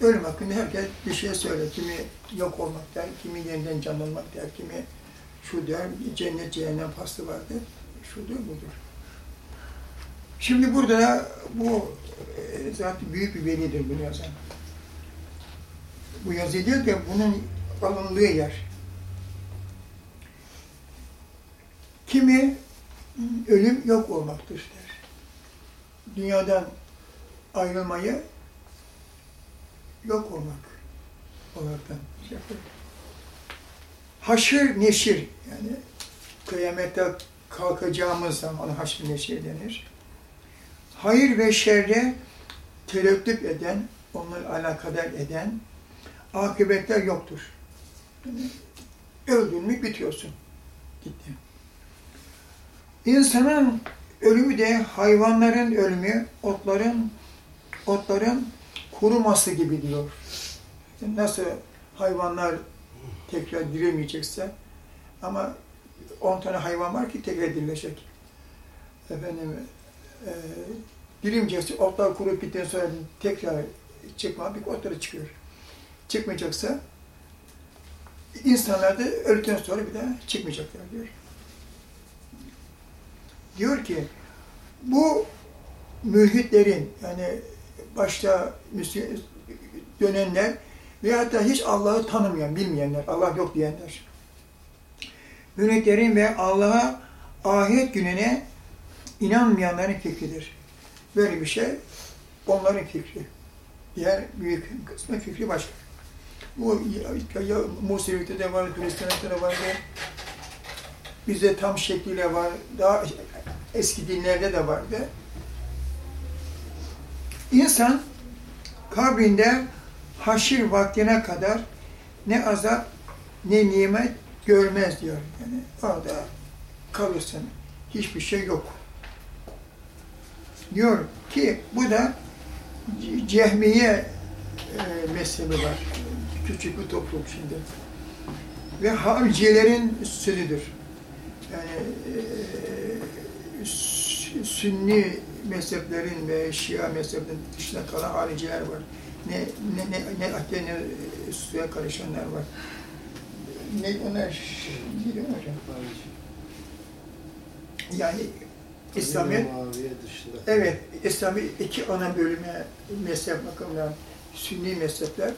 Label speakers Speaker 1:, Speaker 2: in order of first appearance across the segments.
Speaker 1: Ölüm hakkında herkes bir şey söyler. Kimi yok olmak der, kimi yeniden canlanmak der, kimi şu der, cennet cehennem faslı vardır. Şudur budur. Şimdi burada bu e, zaten büyük bir velidir bunu yazan. Bu yazı değil de bunun alındığı yer. Kimi ölüm yok olmaktır der. Dünyadan ayrılmayı yok olmak olaraktan şey yapar. Haşır neşir yani kıyamette kalkacağımız zaman haşr neşir denir. Hayır ve şerre tereddüt eden, onları alakadar eden akıbetler yoktur. Yani öldün mü bitiyorsun. Gitti. İnsanın ölümü de hayvanların ölümü, otların otların kuruması gibi diyor. Nasıl hayvanlar tekrar dirilmeyecekse ama 10 tane hayvan var ki tekrar dirilecek. Efendim, e, dirilmeyecekse otlar kurup bittikten sonra tekrar çıkma, bir otları çıkıyor. Çıkmayacaksa insanlar da öldükten sonra bir daha çıkmayacaklar diyor. Diyor ki bu mülhitlerin yani başta dönenler ve hatta hiç Allah'ı tanımayan, bilmeyenler, Allah yok diyenler. Mülhitlerin ve Allah'a ahiret gününe inanmayanların fikridir. Böyle bir şey onların fikri. Diğer büyük kısmı fikri başka. Bu ya, ya Musevilikte de var, Hristiyanlıkta da var. Bizde tam şekliyle var. Daha eski dinlerde de vardı. İnsan kabrinde haşir vaktine kadar ne azap ne nimet görmez diyor. Yani orada kalırsın. Hiçbir şey yok. Diyor ki bu da cehmiye e, var. Küçük bir toplum şimdi. Ve haricilerin sözüdür. Yani e, sünni mezheplerin ve Şia mezheplerin dışında kalan hariciler var. Ne ne ne ne akde ne suya karışanlar var. Ne onlar biliyor hocam? Yani İslamiyet evet İslami iki ana bölüme mezhep bakımından Sünni mezhepler,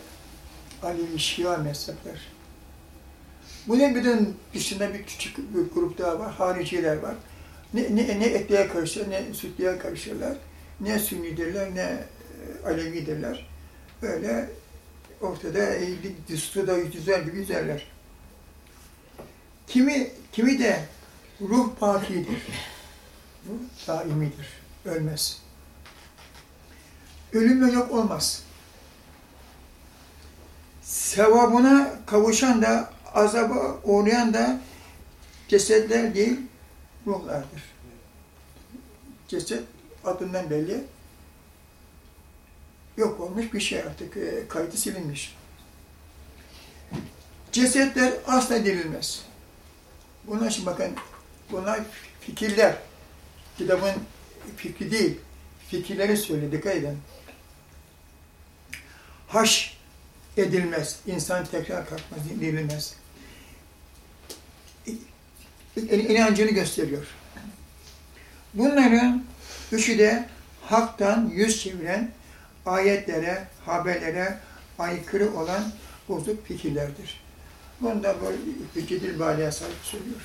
Speaker 1: Alevi Şia mezhepler. Bu ne bütün dışında bir küçük bir grup daha var, hariciler var. Ne, ne, ne etliye karışır, ne sütliye karışırlar, ne sünnidirler, ne e, alevidirler. Böyle ortada suda yüzer gibi yüzerler. Kimi, kimi de ruh pakidir. Bu daimidir, ölmez. Ölümle yok olmaz. Sevabına kavuşan da, azaba uğrayan da cesetler değil, ruhlardır. Ceset adından belli yok olmuş bir şey artık, e, kaydı silinmiş. Cesetler asla dirilmez. Bunlar şimdi bakın, bunlar fikirler. Kitabın fikri değil, fikirleri söyle, dikkat edin. Haş edilmez, insan tekrar kalkmaz, dirilmez inancını gösteriyor. Bunların üçü de haktan yüz çeviren ayetlere, haberlere aykırı olan bozuk fikirlerdir. Bunu da böyle Hüccedil Bali'ye sahip söylüyor.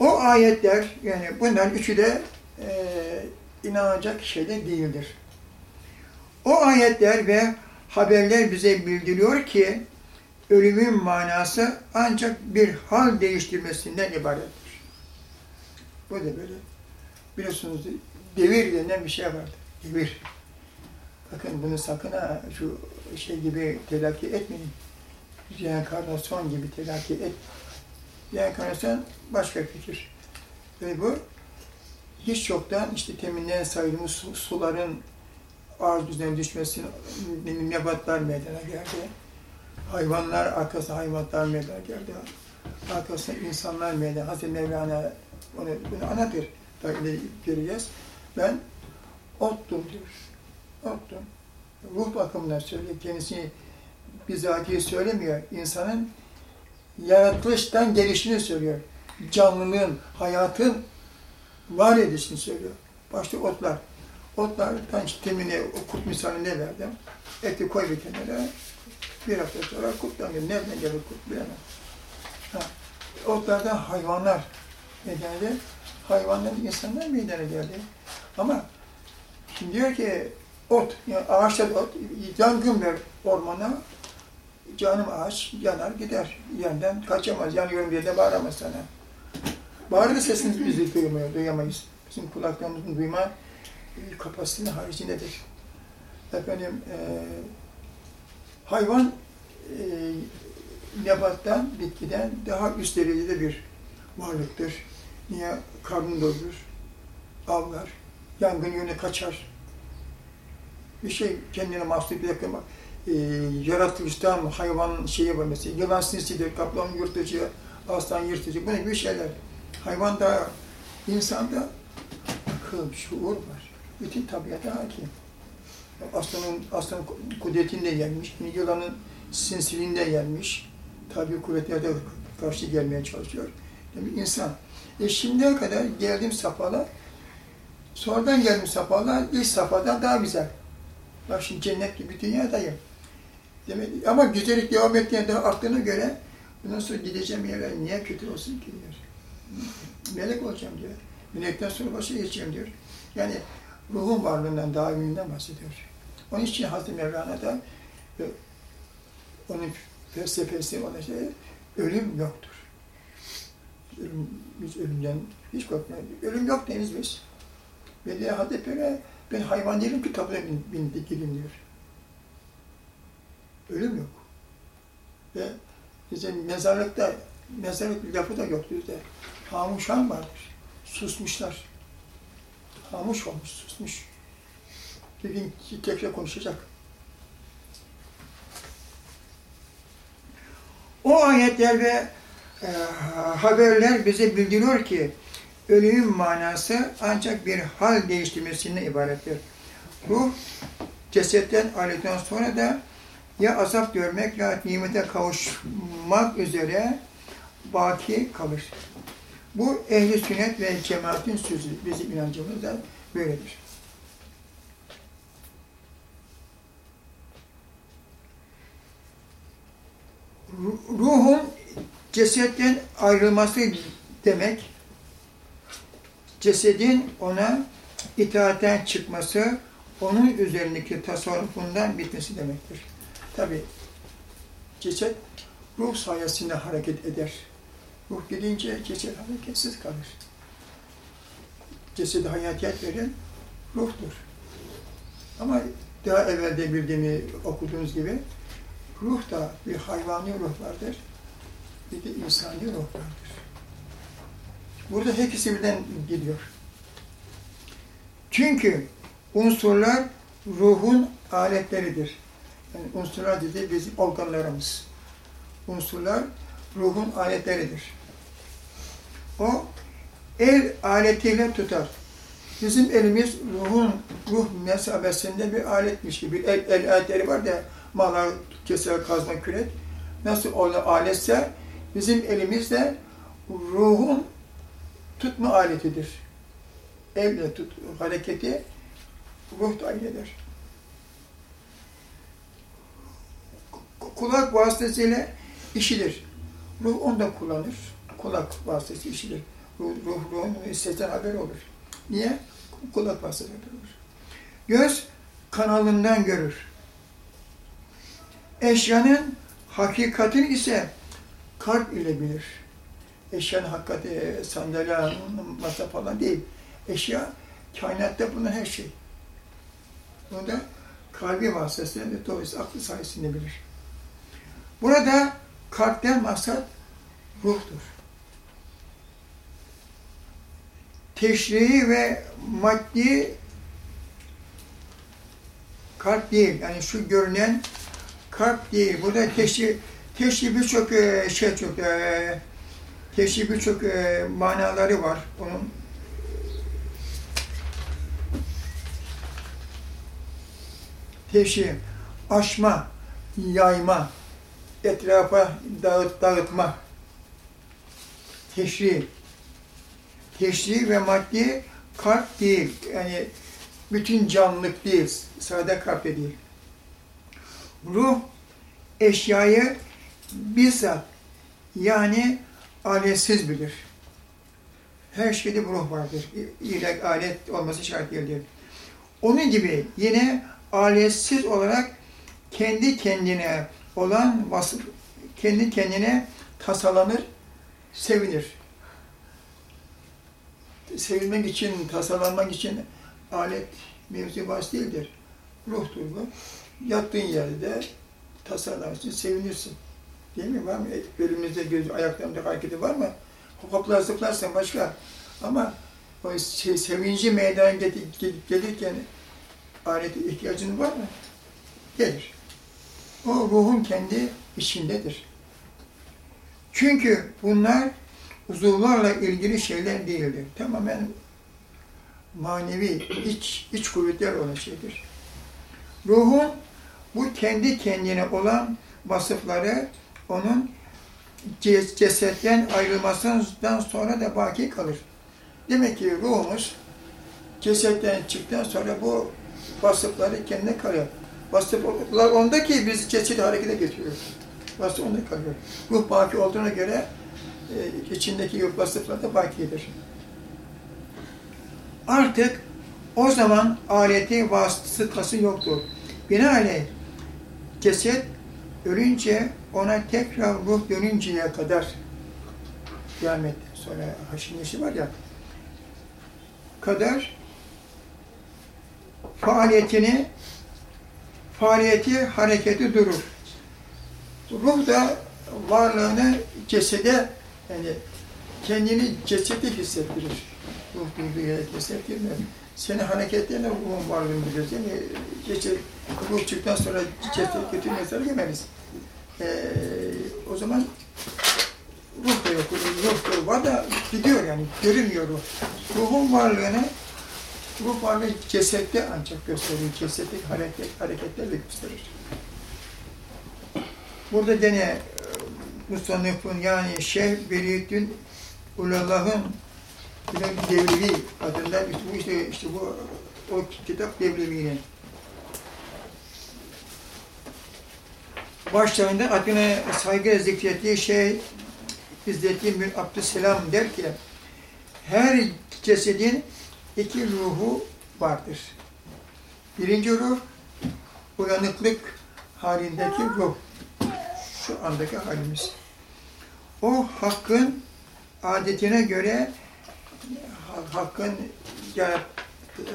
Speaker 1: O ayetler, yani bunların üçü de e, inanacak şeyde değildir. O ayetler ve haberler bize bildiriyor ki, ölümün manası ancak bir hal değiştirmesinden ibarettir. Bu da böyle. Biliyorsunuz devir denen bir şey vardı. Devir. Bakın bunu sakın ha şu şey gibi telakki etmeyin. Reenkarnasyon gibi telakki et. Reenkarnasyon başka fikir. Ve bu hiç çoktan işte teminden sayılmış suların arz düzene düşmesinin nebatlar meydana geldi hayvanlar arkasına hayvanlar meydana geldi. Arkasına insanlar meydana. Hazreti Mevlana onu, bunu anlatır. Tabii göreceğiz. Ben ottum diyor. Ottum. ruh bakımından söylüyor. Kendisini bizatihi söylemiyor. İnsanın yaratılıştan gelişini söylüyor. Canlılığın, hayatın var edişini söylüyor. Başta otlar. Otlardan işte temine, o kurt misalini verdim? Eti koy bir kenara. Bir hafta sonra kurtlanıyor. Nereden gelir bilemem. Ha. Otlardan hayvanlar meydana Hayvanlar insanlar meydana geldi. Ama şimdi diyor ki ot, yani ağaçta ot, yangın ver ormana, canım ağaç yanar gider. Yandan kaçamaz, yanıyorum diye de bağıramaz sana. Bağırır sesini biz duymuyor, duyamayız. Bizim kulaklarımızın duyma e, kapasitesi haricindedir. Efendim, e, hayvan e, nebattan, bitkiden daha üst derecede bir varlıktır. Niye? Karnını doyurur, avlar, yangın yönü kaçar. Bir şey kendine mahsus bir e, yaratılıştan hayvan şeyi var mesela, yılan sinsidir, kaplan yırtıcı, aslan yırtıcı, ne bir şeyler. Hayvanda, insanda akıl, şuur var. Bütün tabiata hakim. Aslanın, aslanın kudretinde gelmiş, yılanın sinsiliğinde gelmiş. Tabi kuvvetlerde karşı gelmeye çalışıyor. Demek insan. E şimdiye kadar geldiğim safhalar, sonradan geldiğim safhalar ilk safhadan daha güzel. Bak şimdi cennet gibi dünyadayım. Demek, ama güzellik devam ettiğinde arttığına göre bundan sonra gideceğim yerler niye kötü olsun ki diyor. Melek olacağım diyor. Melekten sonra başa geçeceğim diyor. Yani ruhun varlığından, daiminden bahsediyor. Onun için Hazreti Mevlana da e, onun felsefesi olan şey ölüm yoktur. Ölüm, biz ölümden hiç korkmayız. Ölüm yok deniz biz. Ve de Hazreti Peygamber ben hayvan değilim ki tabuya bin, bin, bin diyor. Ölüm yok. Ve bizim mezarlıkta, mezarlık lafı da yok bizde. Hamuşan vardır. Susmuşlar. Hamuş olmuş, susmuş. Bir gün tekrar konuşacak. O ayetler ve e, haberler bize bildiriyor ki ölümün manası ancak bir hal değiştirmesinden ibarettir. Ruh cesetten ayrıldıktan sonra da ya azap görmek ya nimete kavuşmak üzere baki kalır. Bu ehli sünnet ve cemaatin sözü bizim inancımız da böyledir. Ruhun cesetten ayrılması demek, cesedin ona itaatten çıkması, onun üzerindeki tasarrufundan bitmesi demektir. Tabi ceset ruh sayesinde hareket eder. Ruh gidince ceset hareketsiz kalır. Cesedi hayatiyet veren ruhtur. Ama daha evvelde bildiğimi okuduğunuz gibi ruh da bir hayvani ruh vardır, bir de insani ruh vardır. Burada hepsi birden gidiyor. Çünkü unsurlar ruhun aletleridir. Yani unsurlar dedi bizim organlarımız. Unsurlar ruhun aletleridir. O el aletiyle tutar. Bizim elimiz ruhun ruh mesabesinde bir aletmiş gibi. El, el aletleri var da malar, keser, kazma, kürek. Nasıl o aletse bizim elimizde de ruhun tutma aletidir. Elle tut, hareketi ruh da eder. Kulak vasıtasıyla işilir. Ruh onu da kullanır. Kulak vasıtası işilir. Ruh, ruh ruhun sesten haber olur. Niye? Kulak vasıtası haber olur. Göz kanalından görür. Eşyanın hakikatini ise kalp ile bilir. Eşyanın hakikati sandalye, masa falan değil. Eşya kainatta bulunan her şey. Bunu da kalbi vasıtasıyla ve dolayısıyla aklı sayesinde bilir. Burada kalpten maksat ruhtur. Teşrihi ve maddi kalp değil. Yani şu görünen kalp değil. Burada teşri, teşri birçok e, şey çok e, teşri birçok e, manaları var. Onun teşhir, aşma, yayma, etrafa dağıt, dağıtma, teşri, teşri ve maddi kalp değil, yani bütün canlılık değil, sade kalp de değil. Ruh, eşyayı bizzat, yani aletsiz bilir. Her şeyde bir ruh vardır. İlek, alet olması şart değildir. Onun gibi yine aletsiz olarak kendi kendine olan vasıf, kendi kendine tasalanır, sevinir. Sevilmek için, tasalanmak için alet mevzu bahs değildir. Ruhtur bu. Yattığın yerde tasarlarsın, sevinirsin. Değil mi? Var mı? Elimizde, göz, ayaklarımda hareketi var mı? Hoplar zıplarsın başka. Ama o şey, sevinci meydana gel- gel- gelirken alete ihtiyacın var mı? Gelir. O ruhun kendi içindedir. Çünkü bunlar uzuvlarla ilgili şeyler değildir. Tamamen manevi, iç, iç kuvvetler olan şeydir. Ruhun bu kendi kendine olan vasıfları onun ces- cesetten ayrılmasından sonra da baki kalır. Demek ki ruhumuz cesetten çıktıktan sonra bu vasıfları kendine kalıyor. Vasıflar onda ki biz cesedi harekete getiriyoruz. Vasıf onda kalıyor. Ruh baki olduğuna göre e, içindeki vasıflar da bakidir. Artık o zaman aleti vasıtası yoktur. Binaenaleyh ceset ölünce ona tekrar ruh dönünceye kadar kıyametten sonra haşin neşi var ya kadar faaliyetini faaliyeti hareketi durur. Ruh da varlığını cesede yani kendini cesede hissettirir. Ruh yere hissettirmez. Seni hareketlerine ruhun varlığını bilir. Yani ceset, ruh çıktıktan sonra ceset götürmezler yemeyiz. Ee, o zaman ruh da yok. Ruh da var da gidiyor yani. Görünmüyor ruh. Ruhun varlığını ruh varlığı cesette ancak gösterir. Cesetteki hareket, hareketlerle gösterir. Burada gene Musannif'in yani Şeyh Veliyettin Ulallah'ın Devlevi adında bu işte, işte bu o kitap Devlevi'nin başlarında adına saygı zikrettiği şey İzzettin bin Abdüsselam der ki her cesedin iki ruhu vardır. Birinci ruh uyanıklık halindeki ruh. Şu andaki halimiz. O hakkın adetine göre hakkın yarat,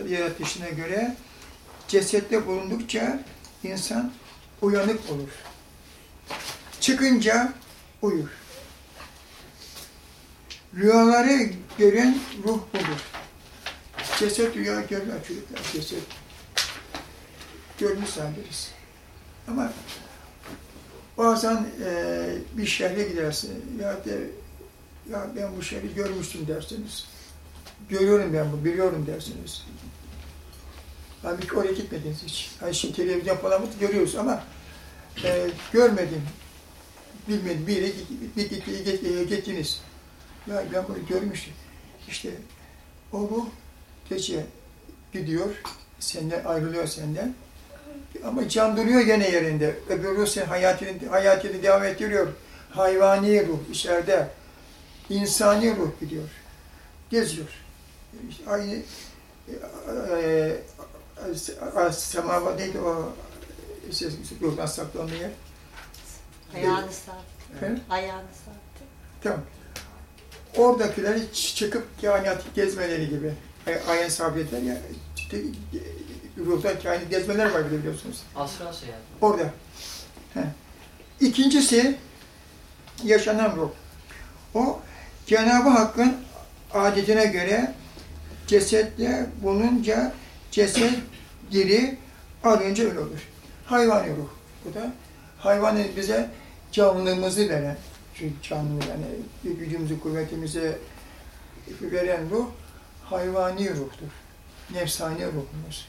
Speaker 1: yaratışına göre cesette bulundukça insan uyanık olur. Çıkınca uyur. Rüyaları gören ruh budur. Ceset rüya görmez çocuklar. Ceset görmüş sandırız. Ama bazen e, bir şehre gidersin ya de ya ben bu şehri görmüştüm dersiniz. Görüyorum ben bu, biliyorum dersiniz. Halbuki oraya gitmediniz hiç. Yani şimdi televizyon falan görüyoruz ama e, görmedim, bilmedim, bir yere git- gittiniz. Ya ben bunu görmüştüm. İşte o ruh gece gidiyor, senden ayrılıyor senden. Ama can duruyor gene yerinde. Öbür ruh senin hayatını, hayatını devam ettiriyor. Hayvani ruh içeride. insani ruh gidiyor. Geziyor. İşte aynı e, e, semava neydi o ses, ruhdan saklandığı yer?
Speaker 2: Ayağını sarttı. Ayağını sarttı.
Speaker 1: Tamam. Oradakileri çıkıp kainat gezmeleri gibi. Ay- Ayın sabitler ya. Ruhdan kainat gezmeler var bir de biliyorsunuz.
Speaker 3: Asra seyahat.
Speaker 1: Orada. He. İkincisi yaşanan ruh. O Cenab-ı Hakk'ın adetine göre cesette bulununca ceset diri arınca öyle olur. Hayvani ruh. Bu da hayvanın bize canlılığımızı veren, canlı yani gücümüzü, kuvvetimizi veren ruh hayvani ruhtur. Nefsani ruhumuz.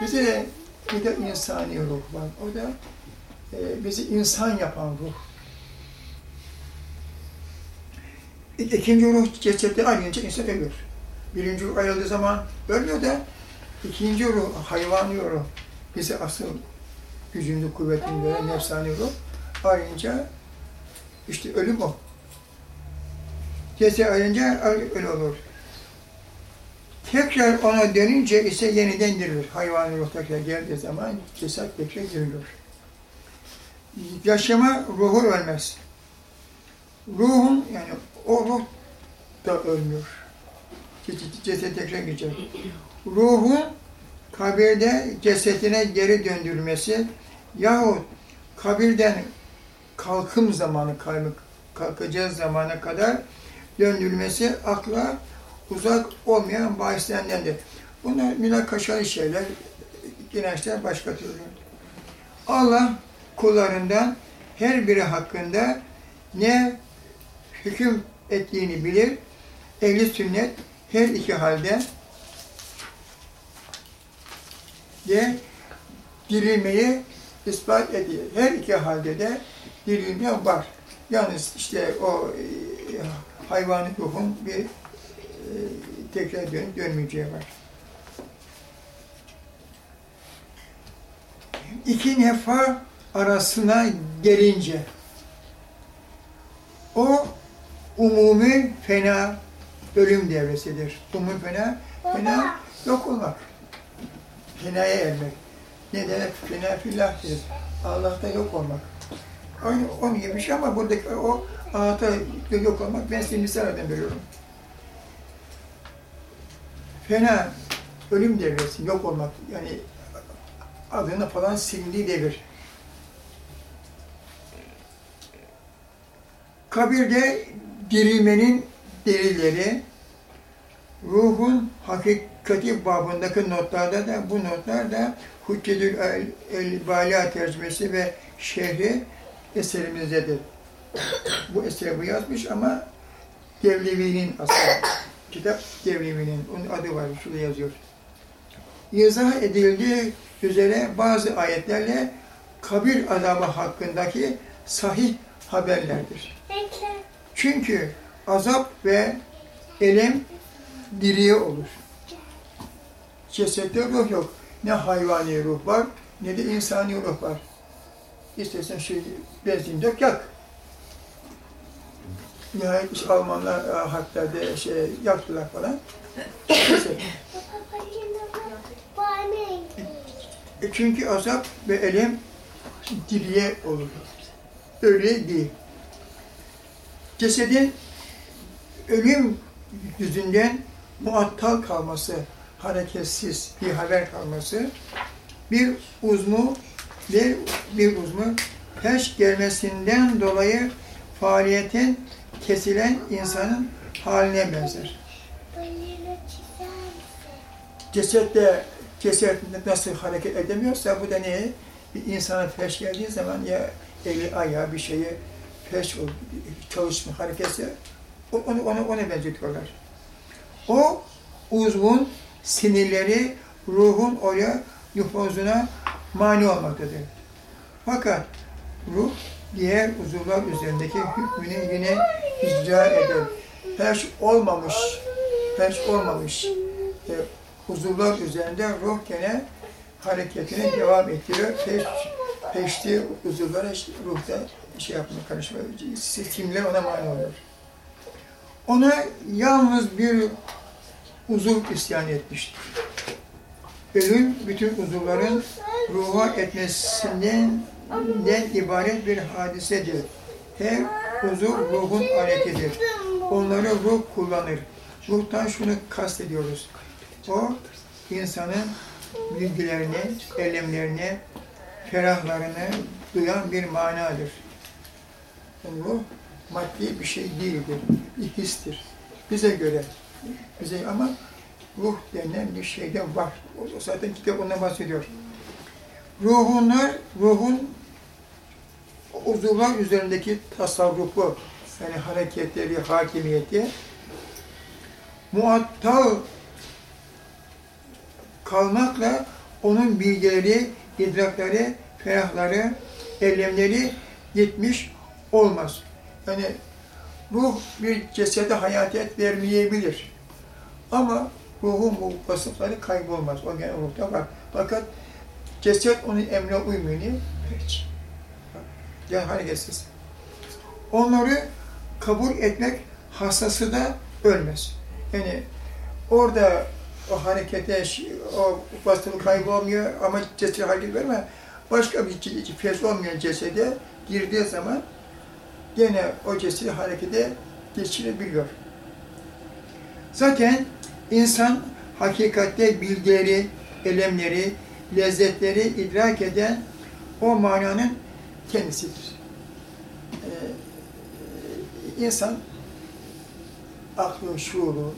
Speaker 1: Bize Bir de insani ruh var. O da e, bizi insan yapan ruh. İkinci ruh cesette ayrılınca insan ölür. Birinci ruh ayrıldığı zaman ölmüyor da ikinci ruh, hayvani ruh, bizi asıl gücünü, kuvvetini veren nefsani ruh ayrılınca işte ölüm o. Ceset ayrılınca ölü olur. Tekrar ona dönünce ise yeniden dirilir. Hayvani ruh tekrar geldiği zaman ceset tekrar dirilir. Yaşama ruhu ölmez. Ruhun yani o ruh da ölmüyor. Ceset, tekrar geçer. Ruhun kabirde cesetine geri döndürmesi yahut kabirden kalkım zamanı kalk- kalkacağı zamana kadar döndürülmesi akla uzak olmayan bahislendendir. Bunlar münakaşalı şeyler, inançlar başka türlü. Allah kullarından her biri hakkında ne hüküm ettiğini bilir. Ehli sünnet her iki halde de dirilmeyi ispat ediyor. Her iki halde de dirilme var. Yalnız işte o e, hayvanı ruhun bir tekrar dönüp dönmeyeceği var. İki nefa arasına gelince o umumi fena ölüm devresidir. Umumi fena, fena yok olmak. Fenaya ermek. Ne demek? Fena fillah. Allah'ta yok olmak. Aynı onun gibi bir şey ama buradaki o Allah'ta yok olmak ben size misalden veriyorum. Fena, ölüm devresi, yok olmak. Yani adını falan silindiği devir. Kabirde dirilmenin delilleri, ruhun hakikati babındaki notlarda da bu notlar da Hüccetül El, El tercümesi ve şehri eserimizdedir. bu eseri bu yazmış ama Devlevi'nin aslında. Kitap Devlevi'nin, onun adı var, şurada yazıyor. İzah edildiği üzere bazı ayetlerle kabir azabı hakkındaki sahih haberlerdir. Çünkü azap ve elem diriye olur. Cesette ruh yok. Ne hayvani ruh var, ne de insani ruh var. İstersen şey, benzin dök yak. Nihayet işte Almanlar e, hatta de şey yaktılar falan. E çünkü azap ve elem diriye olur. Öyle değil. Cesedin ölüm yüzünden muattal kalması, hareketsiz bir haber kalması, bir uzmu, bir, bir uzmu peş gelmesinden dolayı faaliyetin kesilen insanın haline benzer. Cesette ceset nasıl hareket edemiyorsa bu da ne? Bir insana peş geldiği zaman ya eli ayağı bir şeyi peş çalışma hareketse onu, onu, ona benzetiyorlar. O uzvun sinirleri ruhun oraya nüfuzuna mani olmaktadır. Fakat ruh diğer uzuvlar üzerindeki hükmünü yine icra eder. Peş olmamış, peş olmamış e, uzuvlar üzerinde ruh gene hareketini devam ettiriyor. Peş, peşti uzuvlara ruhta şey yapma, karışma, kimler ona mani oluyor. Ona yalnız bir uzuv isyan etmiştir. Ölüm bütün uzuvların ruha etmesinden ibaret bir hadisedir. Her uzuv ruhun aletidir. Onları ruh kullanır. Ruhtan şunu kastediyoruz. O insanın bilgilerini, elemlerini, ferahlarını duyan bir manadır. Ruh maddi bir şey değildir, bir histir. Bize göre, bize ama ruh denen bir şey de var. O zaten kitap ondan bahsediyor. Ruhunlar, ruhun uzuvlar üzerindeki tasarrufu, yani hareketleri, hakimiyeti, muattal kalmakla onun bilgileri, idrakları, ferahları, eylemleri gitmiş olmaz. Yani ruh bir cesede hayatiyet vermeyebilir. Ama ruhun bu vasıfları kaybolmaz. O gene ruhta var. Fakat ceset onun emrine uymuyor. Niye? Hiç. Yani hareketsiz. Onları kabul etmek hastası da ölmez. Yani orada o harekete, o vasıfı kaybolmuyor ama ceset hareket verme. Başka bir fes olmayan cesede girdiği zaman gene o cesedi harekete geçirebiliyor. Zaten insan hakikatte bilgileri, elemleri, lezzetleri idrak eden o mananın kendisidir. Ee, insan aklı, şuuru,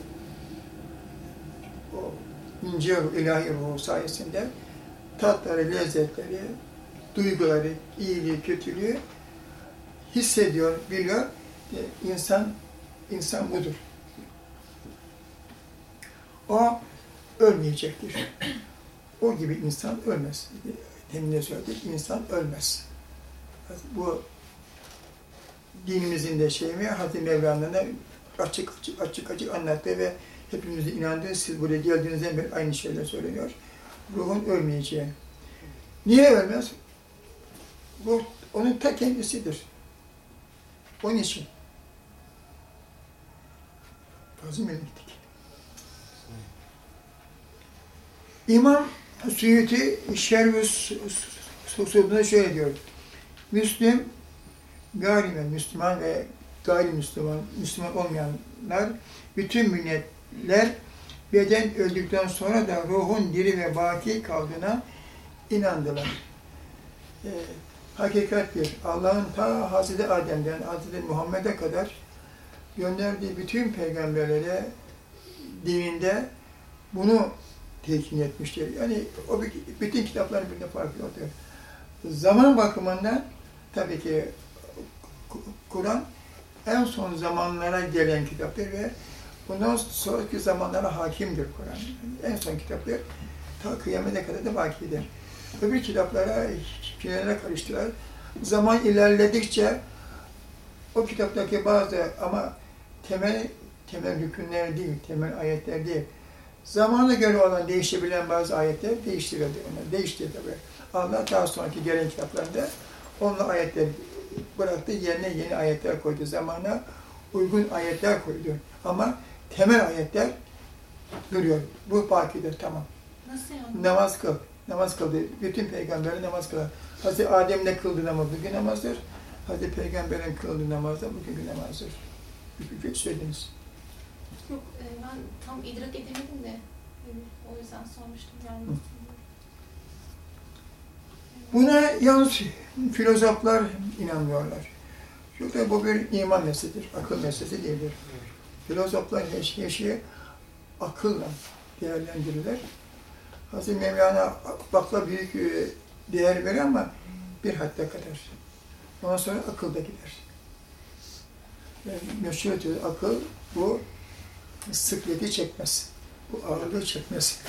Speaker 1: o ince ilahi ruhu sayesinde tatları, lezzetleri, duyguları, iyiliği, kötülüğü hissediyor, biliyor. Ee, İnsan, insan budur. O ölmeyecektir. O gibi insan ölmez. Demin de söyledik, insan ölmez. Bu dinimizin de şeyi mi, Hazreti Mevlana'nın açık açık açık açık anlattı ve hepimizin inandığı, siz buraya geldiğinizden beri aynı şeyler söyleniyor. Ruhun ölmeyeceği. Niye ölmez? Bu onun ta kendisidir. Onun için. Fazıl gittik. İmam Suyuti Şervüs Susud'una şöyle diyor. Müslüm, gayrimen, Müslüman ve gayrimüsliman, Müslüman olmayanlar, bütün milletler beden öldükten sonra da ruhun diri ve baki kaldığına inandılar. Ee, hakikattir. Allah'ın ta Hazreti Adem'den Hazreti Muhammed'e kadar gönderdiği bütün peygamberlere dininde bunu tekin etmiştir. Yani o bütün kitapların birbirine farklı oluyor. Zaman bakımından tabii ki Kur'an en son zamanlara gelen kitaptır ve bundan sonraki zamanlara hakimdir Kur'an. En son kitaplar ta kıyamete kadar da bakidir. Öbür kitaplara, finale karıştılar. Zaman ilerledikçe o kitaptaki bazı ama temel temel hükümler değil, temel ayetler değil. Zamana göre olan değişebilen bazı ayetler değiştirildi. Onlar değişti tabi. Allah daha sonraki gelen kitaplarda onunla ayetler bıraktı, yerine yeni ayetler koydu. Zamana uygun ayetler koydu. Ama temel ayetler duruyor. Bu bakidir, tamam.
Speaker 2: Nasıl yani?
Speaker 1: Namaz kıl. Namaz kıldı. Bütün peygamberler namaz kılar. Hazreti Adem ne kıldı namaz? Bugün namazdır. Hazreti Peygamber'in kıldığı namaz da bugünkü namazdır. Bir şey söylediniz.
Speaker 3: Yok, e, ben tam idrak edemedim de o yüzden sormuştum yani.
Speaker 1: Buna yalnız filozoflar inanmıyorlar. Çünkü bu bir iman meselesidir, akıl meselesi değildir. Filozoflar her şeyi akılla değerlendirirler. Hazreti Mevlana bakla büyük e, değer verir ama bir hadde kadar. Ondan sonra akıl da gider. Yani meşhur akıl bu sıkleti çekmez. Bu ağırlığı çekmez.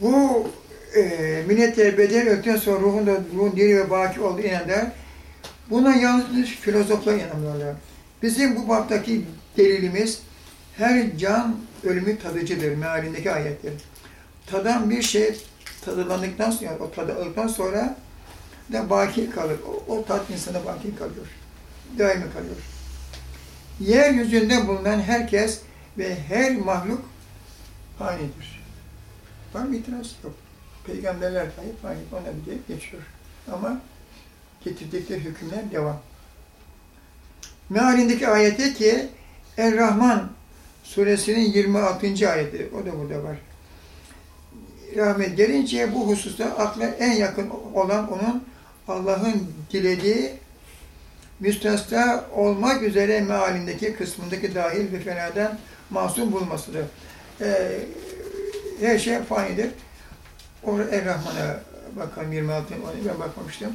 Speaker 1: bu e, minnetler beden öldükten sonra ruhun da ruhun diri ve baki olduğu inanır. Buna yalnız filozoflar inanmıyorlar. Bizim bu baptaki delilimiz her can ölümü tadıcıdır mealindeki ayetler. Tadan bir şey tadılandıktan sonra, o tadı sonra da baki kalır. O, o tat insana baki kalıyor. Daimi kalıyor. Yeryüzünde bulunan herkes ve her mahluk fanidir. Var mı itiraz? Yok. Peygamberler dahi fani. Ona de geçiyor. Ama getirdikleri hükümler devam. Mealindeki ayette ki Er-Rahman suresinin 26. ayeti. O da burada var. Rahmet gelince bu hususta akla en yakın olan onun Allah'ın dilediği müstesna olmak üzere mealindeki kısmındaki dahil ve fenadan masum bulmasıdır. Ee, her şey fanidir. Orada Er-Rahman'a bakalım 26. Ben bakmamıştım.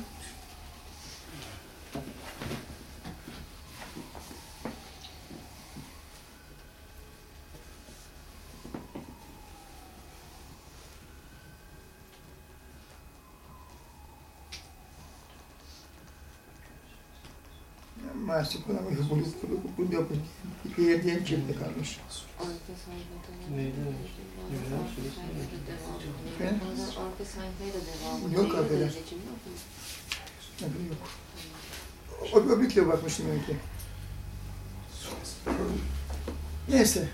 Speaker 1: maalesef bulamayız. Bu, bu, bu, bu, bu, bir yerden cebde kalmış.
Speaker 4: Arka sayfada.
Speaker 5: Neydi? Güzel
Speaker 4: Arka
Speaker 5: süresi
Speaker 4: sayfada devam.
Speaker 1: Efendim?
Speaker 4: Bazen arka sayfaya da devam.
Speaker 1: Yok.
Speaker 4: Recep, yok.
Speaker 1: O, o bir kilo bakmıştım önce. Neyse.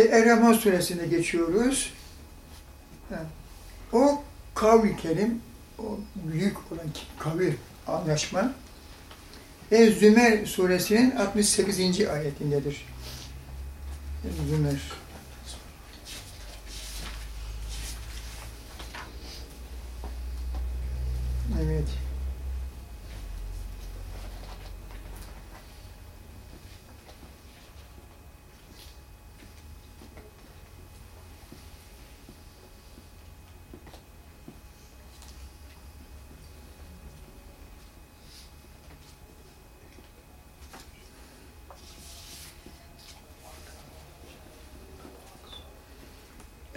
Speaker 1: Er-Rahman suresine geçiyoruz. O kavli kerim, o büyük olan kavli anlaşma, Ez-Zümer suresinin 68. ayetindedir. Ez-Zümer. Evet.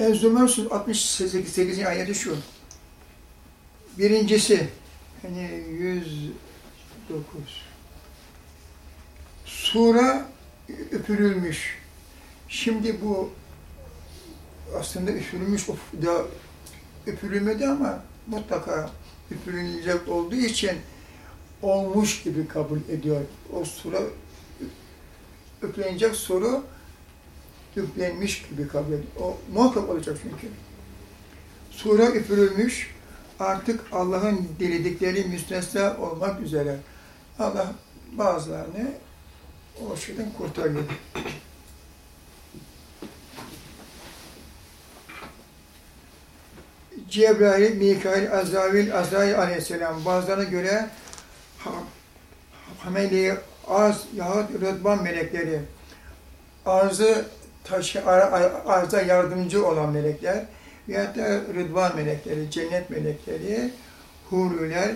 Speaker 1: Ez-Zümer suresi 68. ayeti şu. Birincisi, hani 109. Sura üpürülmüş. Şimdi bu aslında üpürülmüş of da üpürülmedi ama mutlaka üpürülecek olduğu için olmuş gibi kabul ediyor. O sura üflenecek soru üflenmiş gibi kabul ediyor. O muhakkak olacak çünkü. Sura üfürülmüş, artık Allah'ın diledikleri müstesna olmak üzere Allah bazılarını o şeyden kurtarıyor. Cebrail, Mikail, Azrail, Azrail aleyhisselam bazılarına göre ha, Hameli, Az yahut Rıdvan melekleri arzı taşı, ar- ar- arza yardımcı olan melekler veyahut da Rıdvan melekleri, cennet melekleri, huriler,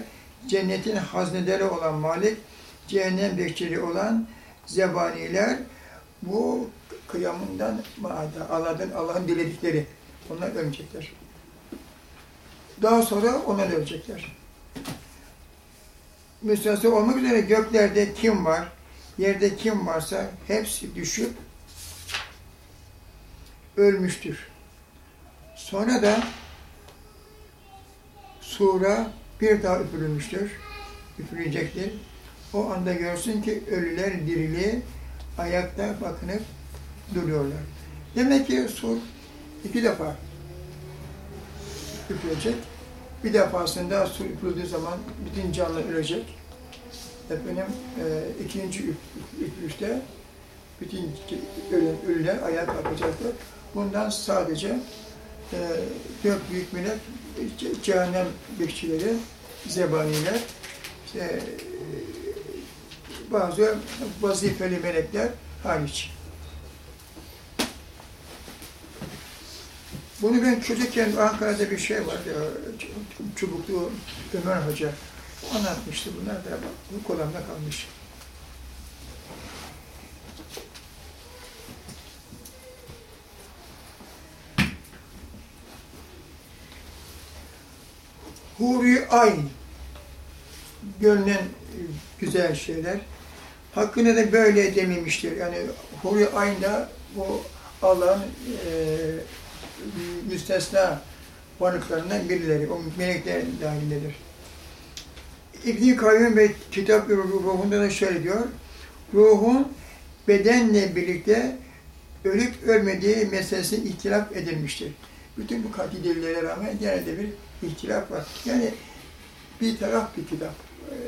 Speaker 1: cennetin hazneleri olan Malik, cehennem bekçili olan zebaniler, bu kıyamından Allah'ın Allah'ın diledikleri. Onlar ölecekler. Daha sonra onlar ölecekler. Müstesna olmak üzere göklerde kim var, yerde kim varsa hepsi düşüp ölmüştür. Sonra da sura bir daha üfürülmüştür, üfürülecektir. O anda görsün ki ölüler dirili ayakta bakınıp duruyorlar. Demek ki sur iki defa üfürülecek. Bir defasında su üfürüldüğü zaman bütün canlı ölecek. Efendim e, ikinci üf, üfürüşte bütün ölüler ayağa kalkacaklar. Bundan sadece e, dört büyük ce- cehennem bekçileri, zebaniler, işte, e, bazı vazifeli melekler hariç. Bunu ben çocukken Ankara'da bir şey var ya, çubuklu Ömer Hoca anlatmıştı. Bunlar da bu kolamda kalmış. Huri Ayn görünen e, güzel şeyler. Hakkında da böyle dememiştir. Yani Huri Ayn da bu Allah'ın e, müstesna varlıklarından birileri. O melekler dahilindedir. İbn-i Kayyum ve kitap ruhunda da şöyle diyor. Ruhun bedenle birlikte ölüp ölmediği meselesi ihtilaf edilmiştir. Bütün bu katidelere rağmen genelde bir ihtilaf var. Yani bir taraf bir kitap.